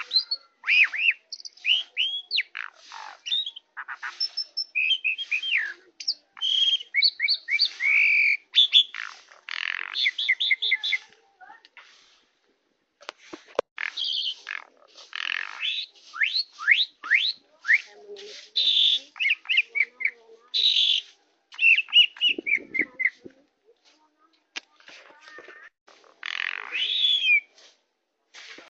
you